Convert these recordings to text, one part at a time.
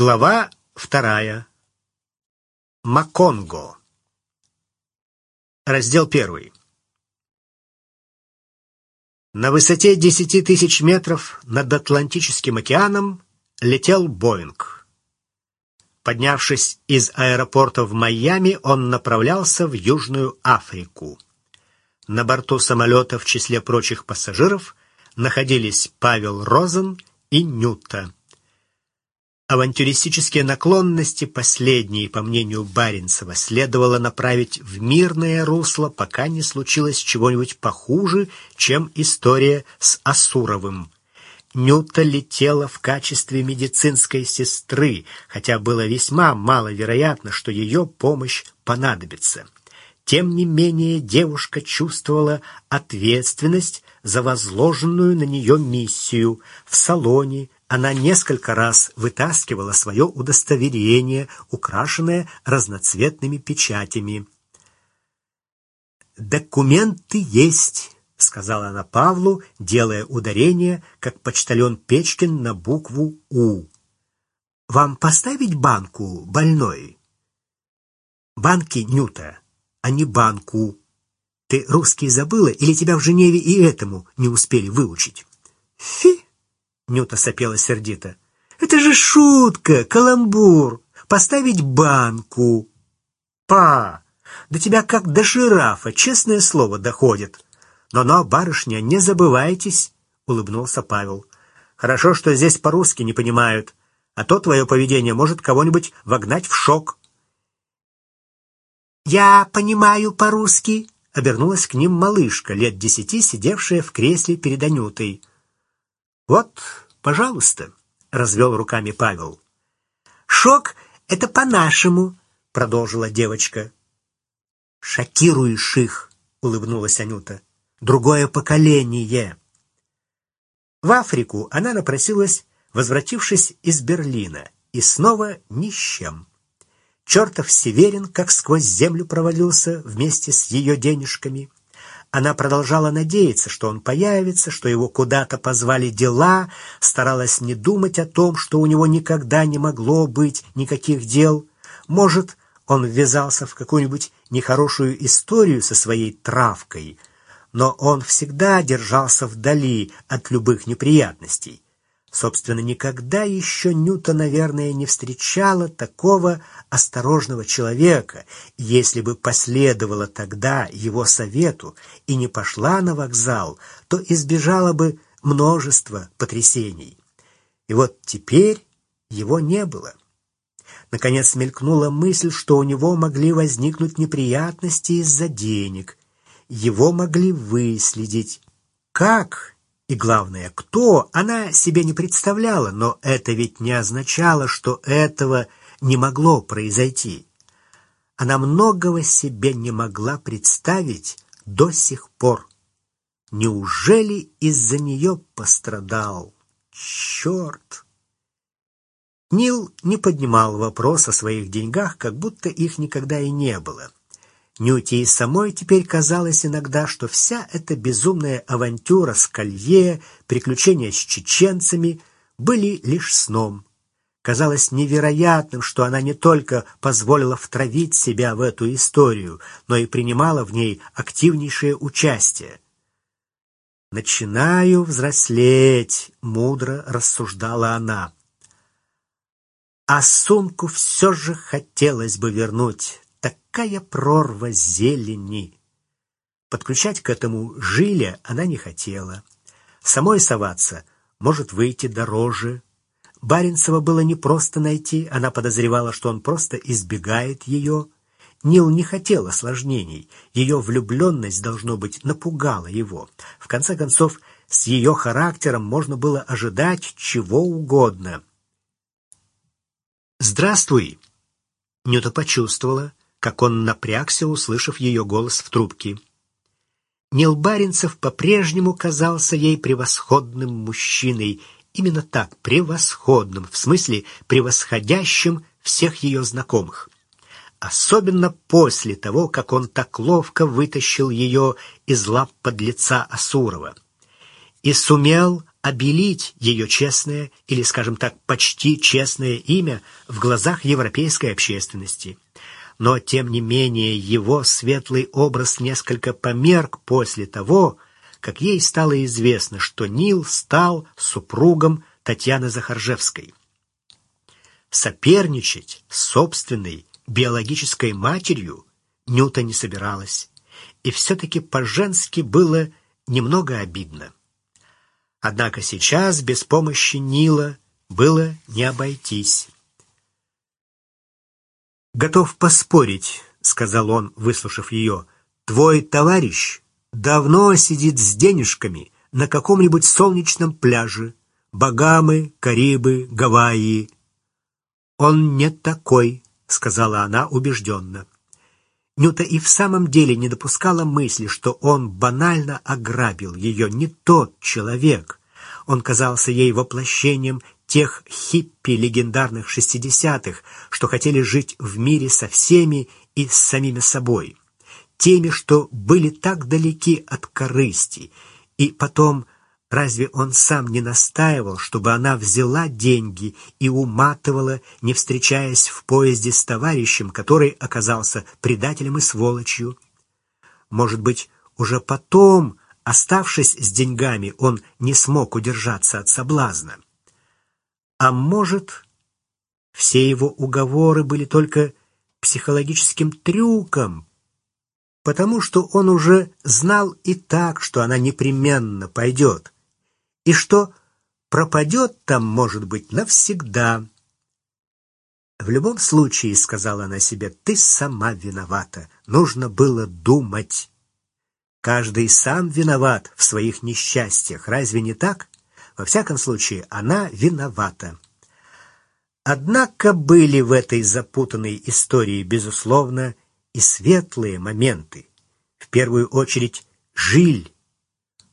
Глава вторая. Маконго. Раздел первый. На высоте 10 тысяч метров над Атлантическим океаном летел Боинг. Поднявшись из аэропорта в Майами, он направлялся в Южную Африку. На борту самолета в числе прочих пассажиров находились Павел Розен и Нюта. Авантюристические наклонности последние, по мнению Баренцева, следовало направить в мирное русло, пока не случилось чего-нибудь похуже, чем история с Асуровым. Нюта летела в качестве медицинской сестры, хотя было весьма маловероятно, что ее помощь понадобится. Тем не менее девушка чувствовала ответственность за возложенную на нее миссию. В салоне, она несколько раз вытаскивала свое удостоверение, украшенное разноцветными печатями. «Документы есть», — сказала она Павлу, делая ударение, как почтальон Печкин на букву «У». «Вам поставить банку, больной?» «Банки, Нюта, а не банку. Ты русский забыла или тебя в Женеве и этому не успели выучить?» «Фи!» Нюта сопела сердито. «Это же шутка, каламбур! Поставить банку!» «Па! До тебя как до жирафа, честное слово, доходит!» «Но-но, барышня, не забывайтесь!» — улыбнулся Павел. «Хорошо, что здесь по-русски не понимают, а то твое поведение может кого-нибудь вогнать в шок». «Я понимаю по-русски», — обернулась к ним малышка, лет десяти, сидевшая в кресле перед Анютой. «Вот, пожалуйста», — развел руками Павел. «Шок — это по-нашему», — продолжила девочка. «Шокируешь их», — улыбнулась Анюта. «Другое поколение». В Африку она напросилась, возвратившись из Берлина, и снова ни с чем. Чертов Северин как сквозь землю провалился вместе с ее денежками — она продолжала надеяться, что он появится, что его куда-то позвали дела, старалась не думать о том, что у него никогда не могло быть никаких дел. Может, он ввязался в какую-нибудь нехорошую историю со своей травкой, но он всегда держался вдали от любых неприятностей. Собственно, никогда еще Нюта, наверное, не встречала такого осторожного человека. Если бы последовала тогда его совету и не пошла на вокзал, то избежала бы множества потрясений. И вот теперь его не было. Наконец мелькнула мысль, что у него могли возникнуть неприятности из-за денег. Его могли выследить. Как и главное, кто, она себе не представляла, но это ведь не означало, что этого не могло произойти. Она многого себе не могла представить до сих пор. Неужели из-за нее пострадал? Черт! Нил не поднимал вопрос о своих деньгах, как будто их никогда и не было. Нюте и самой теперь казалось иногда, что вся эта безумная авантюра с Колье, приключения с чеченцами были лишь сном. Казалось невероятным, что она не только позволила втравить себя в эту историю, но и принимала в ней активнейшее участие. «Начинаю взрослеть», — мудро рассуждала она. «А сумку все же хотелось бы вернуть такая прорва зелени. Подключать к этому жиля она не хотела. Самой соваться может выйти дороже. Баренцева было не просто найти, она подозревала, что он просто избегает ее. Нил не хотел осложнений, ее влюбленность, должно быть, напугала его. В конце концов, с ее характером можно было ожидать чего угодно. «Здравствуй!» Нюта почувствовала, как он напрягся, услышав ее голос в трубке. Нил Баринцев по-прежнему казался ей превосходным мужчиной, именно так, превосходным, в смысле превосходящим всех ее знакомых. Особенно после того, как он так ловко вытащил ее из лап подлеца Асурова. И сумел обелить ее честное или, скажем так, почти честное имя в глазах европейской общественности. Но, тем не менее, его светлый образ несколько померк после того, как ей стало известно, что Нил стал супругом Татьяны Захаржевской. Соперничать с собственной биологической матерью Нюта не собиралась, и все-таки по-женски было немного обидно. Однако сейчас без помощи Нила было не обойтись. «Готов поспорить», — сказал он, выслушав ее, — «твой товарищ давно сидит с денежками на каком-нибудь солнечном пляже, Багамы, Карибы, Гавайи». «Он не такой», — сказала она убежденно. Нюта и в самом деле не допускала мысли, что он банально ограбил ее, не тот человек. Он казался ей воплощением тех хиппи легендарных шестидесятых, что хотели жить в мире со всеми и с самими собой. Теми, что были так далеки от корысти, и потом Разве он сам не настаивал, чтобы она взяла деньги и уматывала, не встречаясь в поезде с товарищем, который оказался предателем и сволочью? Может быть, уже потом, оставшись с деньгами, он не смог удержаться от соблазна. А может, все его уговоры были только психологическим трюком, потому что он уже знал и так, что она непременно пойдет и что пропадет там, может быть, навсегда. В любом случае, сказала она себе, ты сама виновата. Нужно было думать. Каждый сам виноват в своих несчастьях, разве не так? Во всяком случае, она виновата. Однако были в этой запутанной истории, безусловно, и светлые моменты. В первую очередь, Жиль,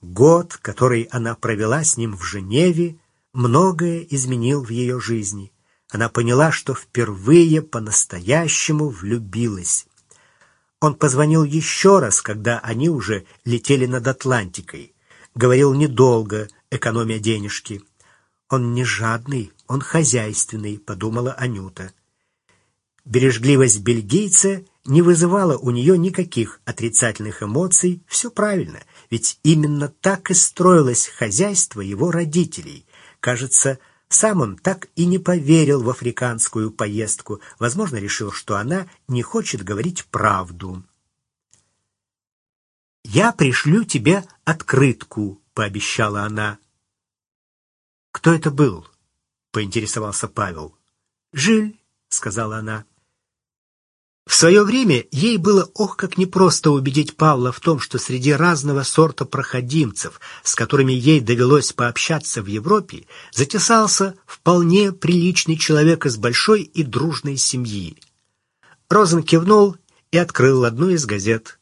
Год, который она провела с ним в Женеве, многое изменил в ее жизни. Она поняла, что впервые по-настоящему влюбилась. Он позвонил еще раз, когда они уже летели над Атлантикой. Говорил недолго, экономя денежки. «Он не жадный, он хозяйственный», — подумала Анюта. Бережливость бельгийца не вызывала у нее никаких отрицательных эмоций, все правильно — ведь именно так и строилось хозяйство его родителей. Кажется, сам он так и не поверил в африканскую поездку, возможно, решил, что она не хочет говорить правду. «Я пришлю тебе открытку», — пообещала она. «Кто это был?» — поинтересовался Павел. «Жиль», — сказала она. В свое время ей было ох как непросто убедить Павла в том, что среди разного сорта проходимцев, с которыми ей довелось пообщаться в Европе, затесался вполне приличный человек из большой и дружной семьи. Розен кивнул и открыл одну из газет.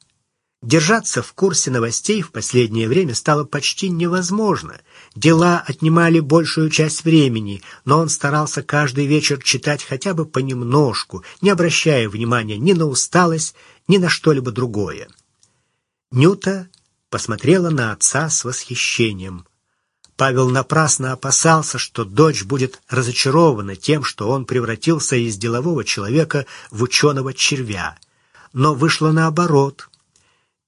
Держаться в курсе новостей в последнее время стало почти невозможно. Дела отнимали большую часть времени, но он старался каждый вечер читать хотя бы понемножку, не обращая внимания ни на усталость, ни на что-либо другое. Нюта посмотрела на отца с восхищением. Павел напрасно опасался, что дочь будет разочарована тем, что он превратился из делового человека в ученого червя. Но вышло наоборот —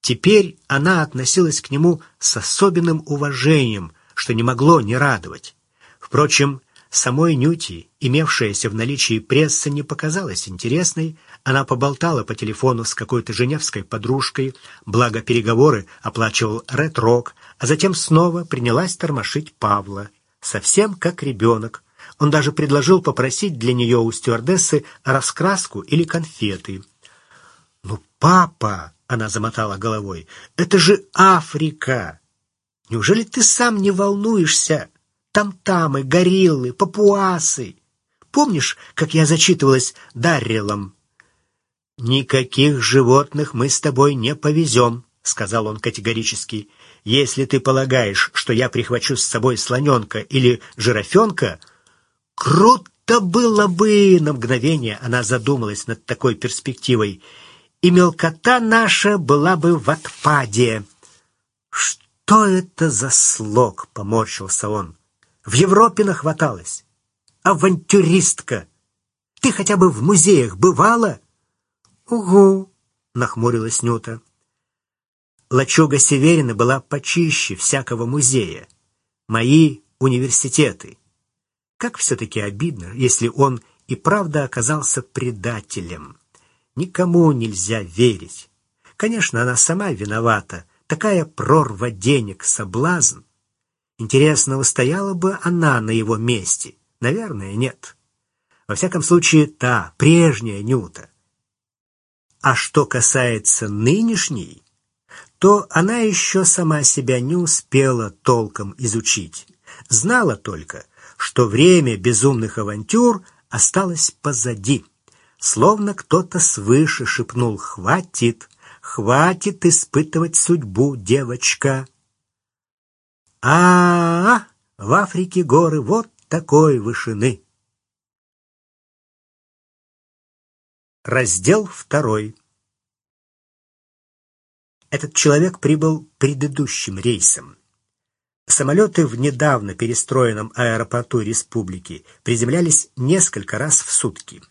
Теперь она относилась к нему с особенным уважением, что не могло не радовать. Впрочем, самой Нюти, имевшаяся в наличии пресса, не показалась интересной. Она поболтала по телефону с какой-то женевской подружкой, благо переговоры оплачивал Ред-Рок, а затем снова принялась тормошить Павла. Совсем как ребенок. Он даже предложил попросить для нее у стюардессы раскраску или конфеты. «Ну, папа!» Она замотала головой. «Это же Африка! Неужели ты сам не волнуешься? Там-тамы, гориллы, папуасы. Помнишь, как я зачитывалась Даррелом?» «Никаких животных мы с тобой не повезем», — сказал он категорически. «Если ты полагаешь, что я прихвачу с собой слоненка или жирафенка...» «Круто было бы!» — на мгновение она задумалась над такой перспективой — и мелкота наша была бы в отпаде. Что это за слог, поморщился он. В Европе нахваталась. Авантюристка! Ты хотя бы в музеях бывала? Угу, нахмурилась Нюта. Лачуга Северина была почище всякого музея. Мои университеты. Как все-таки обидно, если он и правда оказался предателем. Никому нельзя верить. Конечно, она сама виновата. Такая прорва денег, соблазн. Интересно, устояла бы она на его месте? Наверное, нет. Во всяком случае, та, прежняя Нюта. А что касается нынешней, то она еще сама себя не успела толком изучить. Знала только, что время безумных авантюр осталось позади. Словно кто-то свыше шепнул «Хватит! Хватит испытывать судьбу, девочка!» а, -а, -а в Африке горы вот такой вышины. Раздел второй. Этот человек прибыл предыдущим рейсом. Самолеты в недавно перестроенном аэропорту республики приземлялись несколько раз в сутки.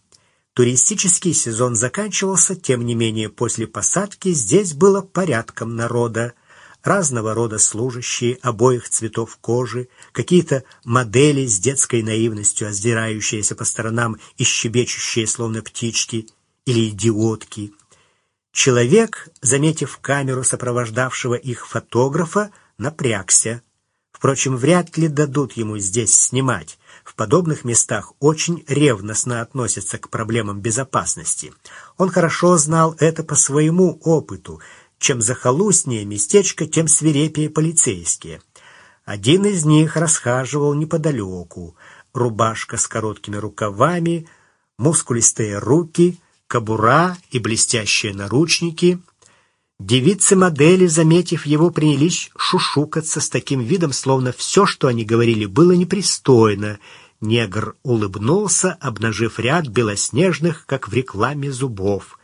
Туристический сезон заканчивался, тем не менее после посадки здесь было порядком народа. Разного рода служащие обоих цветов кожи, какие-то модели с детской наивностью, оздирающиеся по сторонам и щебечущие, словно птички или идиотки. Человек, заметив камеру сопровождавшего их фотографа, напрягся. Впрочем, вряд ли дадут ему здесь снимать. В подобных местах очень ревностно относятся к проблемам безопасности. Он хорошо знал это по своему опыту. Чем захолустнее местечко, тем свирепее полицейские. Один из них расхаживал неподалеку. Рубашка с короткими рукавами, мускулистые руки, кобура и блестящие наручники — Девицы-модели, заметив его, принялись шушукаться с таким видом, словно все, что они говорили, было непристойно. Негр улыбнулся, обнажив ряд белоснежных, как в рекламе, зубов.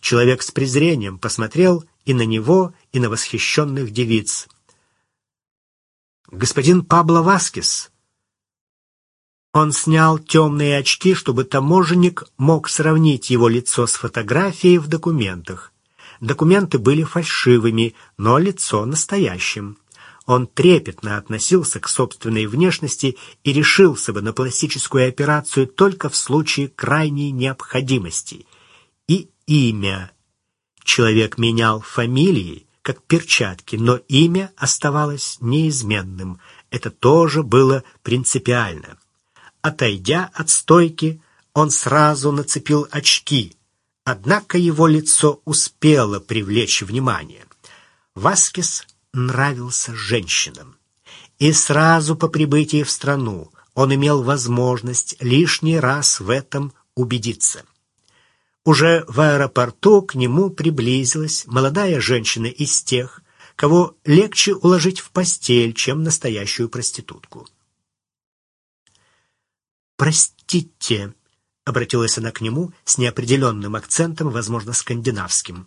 Человек с презрением посмотрел и на него, и на восхищенных девиц. «Господин Пабло Васкес!» Он снял темные очки, чтобы таможенник мог сравнить его лицо с фотографией в документах. Документы были фальшивыми, но лицо настоящим. Он трепетно относился к собственной внешности и решился бы на пластическую операцию только в случае крайней необходимости. И имя. Человек менял фамилии, как перчатки, но имя оставалось неизменным. Это тоже было принципиально. Отойдя от стойки, он сразу нацепил очки — Однако его лицо успело привлечь внимание. Васкис нравился женщинам. И сразу по прибытии в страну он имел возможность лишний раз в этом убедиться. Уже в аэропорту к нему приблизилась молодая женщина из тех, кого легче уложить в постель, чем настоящую проститутку. «Простите», — обратилась она к нему с неопределенным акцентом, возможно, скандинавским.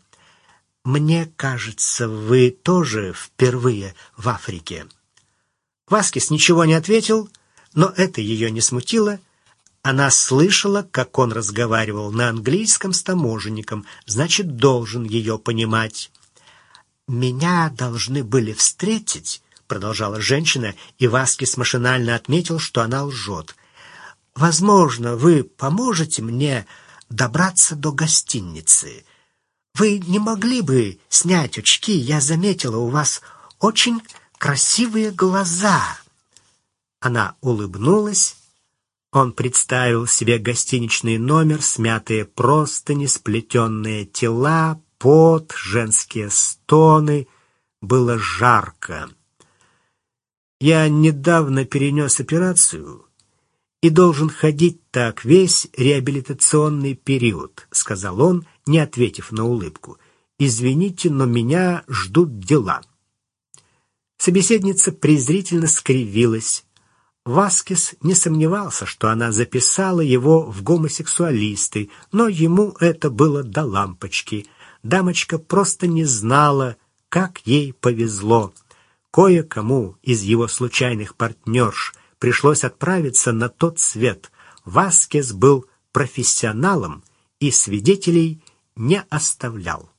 «Мне кажется, вы тоже впервые в Африке». Васкис ничего не ответил, но это ее не смутило. Она слышала, как он разговаривал на английском с таможенником, значит, должен ее понимать. «Меня должны были встретить», — продолжала женщина, и Васкис машинально отметил, что она лжет — Возможно, вы поможете мне добраться до гостиницы. Вы не могли бы снять очки? Я заметила, у вас очень красивые глаза. Она улыбнулась. Он представил себе гостиничный номер, смятые простыни, сплетенные тела, пот, женские стоны. Было жарко. Я недавно перенес операцию и должен ходить так весь реабилитационный период», — сказал он, не ответив на улыбку. «Извините, но меня ждут дела». Собеседница презрительно скривилась. Васкис не сомневался, что она записала его в гомосексуалисты, но ему это было до лампочки. Дамочка просто не знала, как ей повезло. Кое-кому из его случайных партнерш — пришлось отправиться на тот свет. Васкес был профессионалом и свидетелей не оставлял.